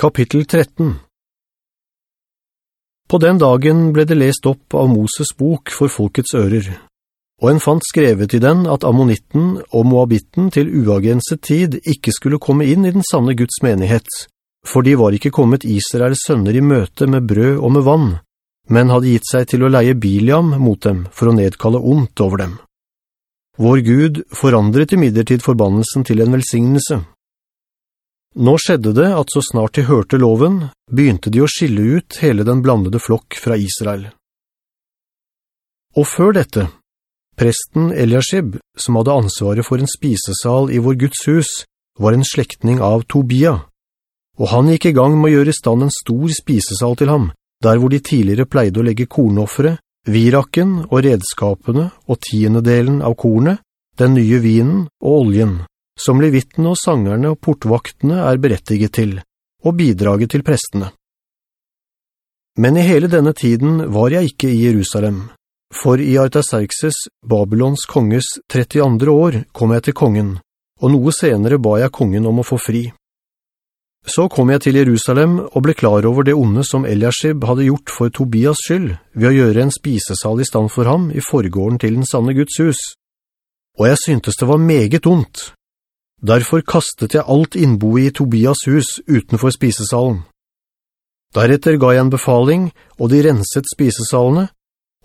Kapittel 13 På den dagen ble det lest opp av Moses bok for folkets ører, og en fant skrevet i den at ammonitten og moabitten til uagenset tid ikke skulle komme inn i den sanne Guds menighet, for de var ikke kommet Israels sønner i møte med brød og med vann, men hadde gitt seg til å leie Biliam mot dem for å nedkalle ondt over dem. Vår Gud forandret i midlertid forbannelsen til en velsignelse, nå skjedde det at så snart de hørte loven, begynte de å skille ut hele den blandede flokk fra Israel. Og før dette, presten Eliashib, som hadde ansvaret for en spisesal i vår Guds hus, var en slektning av Tobia, og han gikk i gang med å gjøre i stand en stor spisesal til ham, der hvor de tidligere pleide å legge kornoffere, virakken og redskapene og tiendedelen av kornet, den nye vinen og oljen, som levittene og sangerne og portvaktene er berettiget til, og bidraget til prestene. Men i hele denne tiden var jeg ikke i Jerusalem, for i Artaxerxes, Babylons konges 32. år, kom jeg til kongen, og noe senere ba jeg kongen om å få fri. Så kom jeg til Jerusalem og ble klar over det onde som Eliashib hadde gjort for Tobias skyld, ved å gjøre en spisesal i stand for ham i forgården til den sanne Guds hus. Og jeg syntes det var meget ondt, Derfor kastet jeg alt innboet i Tobias hus utenfor spisesalen. Deretter ga jeg en befaling, og de renset spisesalene,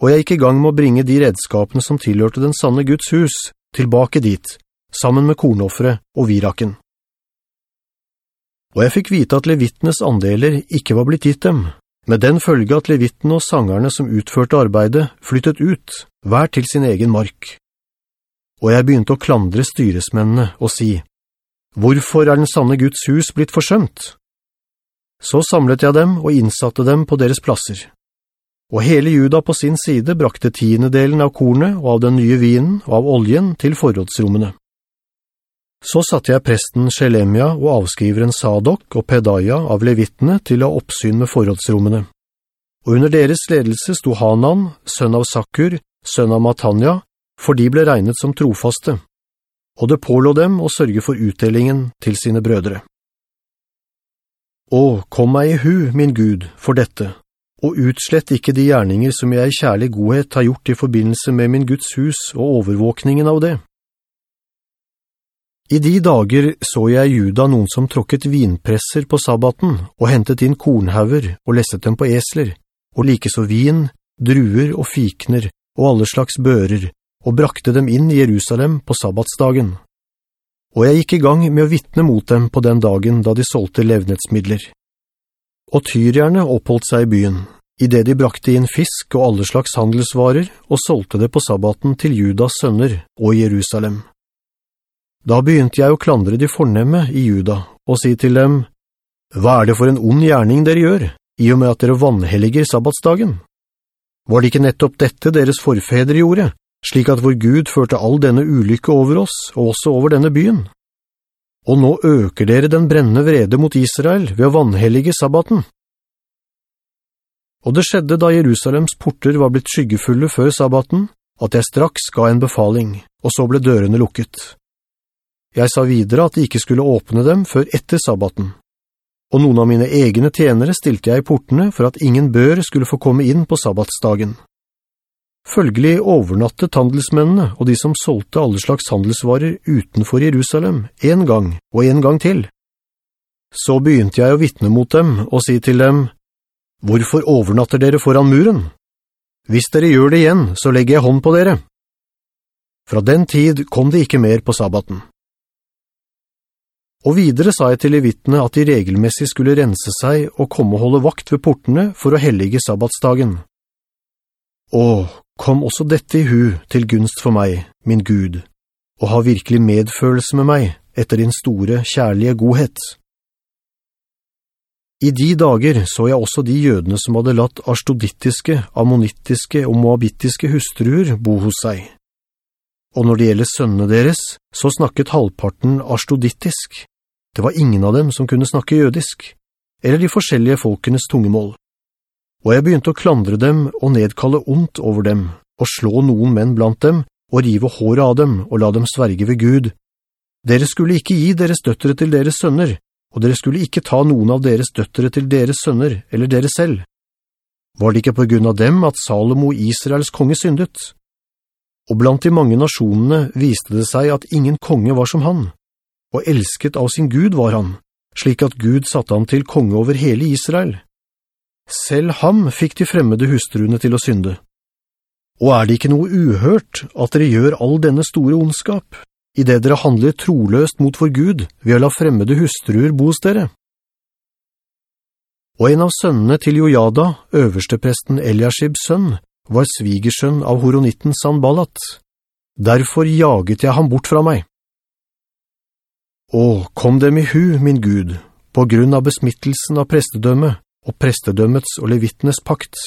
og jeg gikk i gang med å bringe de redskapene som tilhørte den sanne Guds hus, tilbake dit, sammen med kornoffere og viraken. Og jeg fikk vite at levittenes andeler ikke var blitt gitt dem, med den følge at levittene og sangerne som utførte arbeidet flyttet ut, hver til sin egen mark og jeg begynte å klandre styresmennene og si, «Hvorfor er den sanne Guds hus blitt forsømt?» Så samlet jeg dem og innsatte dem på deres plasser. Og hele juda på sin side brakte tiendedelen av kornet og av den nye vinen og av oljen til forrådsrommene. Så satte jeg presten Shelemia og avskriveren Sadok og Pedaya av levittene til å ha oppsyn med forrådsrommene. Og under deres ledelse sto Hanan, sønn av Sakur, sønn av Matanya, for de ble regnet som trofaste, og det pålå dem å sørge for utdelingen til sine brødre. Å, kom meg i hu, min Gud, for dette, og utslett ikke de gjerninger som jeg i kjærlig godhet har gjort i forbindelse med min Guds hus og overvåkningen av det. I de dager så jeg juda noen som tråkket vinpresser på sabbaten og hentet inn kornhaver og lesset dem på esler, og like så vin, druer og fikner og alle slags bører, og brakte dem inn i Jerusalem på sabbatsdagen. Og jeg gikk i gang med å vittne mot dem på den dagen da de solgte levnetsmidler. Og tyrierne oppholdt seg i byen, i det de brakte inn fisk og alle slags handelsvarer, og solgte det på sabbaten til Judas sønner og Jerusalem. Da begynte jeg å klandre de fornemme i Juda, og si til dem, «Hva er det for en ond gjerning dere gjør, i og med at dere vannhelliger sabbatsdagen? Var det ikke nettopp dette deres forfedre gjorde, slik at vår Gud førte all denne ulykke over oss, og også over denne byen. Og nå øker dere den brennende vrede mot Israel ved å vannhellige sabbaten. Og det skjedde da Jerusalems porter var blitt skyggefulle før sabbaten, at jeg straks ga en befaling, og så ble dørene lukket. Jeg sa videre at de ikke skulle åpne dem før etter sabbaten. Og noen av mine egne tjenere stilte jeg i portene for at ingen bør skulle få komme inn på sabbatsdagen. Følgelig overnattet handelsmennene og de som solgte alle slags handelsvarer utenfor Jerusalem en gang og en gang til. Så begynte jeg å vittne mot dem og si til dem, «Hvorfor overnatter dere foran muren? Hvis dere gjør det igjen, så legger jeg hånd på dere.» Fra den tid kom det ikke mer på sabbaten. Og videre sa jeg til levittene at de regelmessig skulle rense seg og komme og holde vakt ved portene for å hellige sabbatsdagen. Åh, Kom også dette i hu til gunst for meg, min Gud, og ha virkelig medfølelse med meg etter din store, kjærlige godhet. I de dager så jeg også de jødene som hadde latt astodittiske, ammonittiske og moabittiske hustruer bo hos seg. Og når det gjelder sønnene deres, så snakket halvparten astodittisk. Det var ingen av dem som kunne snakke jødisk, eller de forskjellige folkenes tungemål. Og jeg begynte å klandre dem og nedkalle ondt over dem, og slå noen menn blant dem, og rive håret av dem og la dem sverge ved Gud. Dere skulle ikke gi deres døttere til deres sønner, og dere skulle ikke ta noen av deres døttere til deres sønner, eller dere selv. Var det ikke på grunn av dem at Salomo Israels konge syndet? Og blant de mange nasjonene viste det seg at ingen konge var som han, og elsket av sin Gud var han, slik at Gud satte han til konge over hele Israel. Selv ham fikk de fremmede hustruene til å synde. Og er det ikke noe uhørt at dere gjør all denne store ondskap, i det dere handler troløst mot vår Gud ved å la fremmede hustruer bo hos dere? Og en av sønnene til Jojada, øverstepresten Eliashibs sønn, var svigersønn av horonitten Sanballat. Derfor jaget jeg ham bort fra meg. Å, kom dem i hu, min Gud, på grunn av besmittelsen av prestedømmet og prestedømmets og levittenes pakt.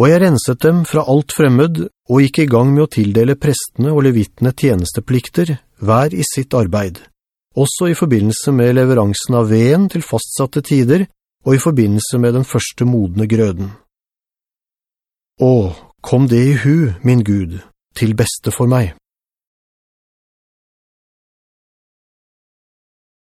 Og jeg renset dem fra alt fremmed, og gikk i gang med å tildele prestene og levittene tjenesteplikter, hver i sitt arbeid, også i forbindelse med leveransen av veden til fastsatte tider, og i forbindelse med den første modne grøden. Å, kom det i hu, min Gud, til beste for meg.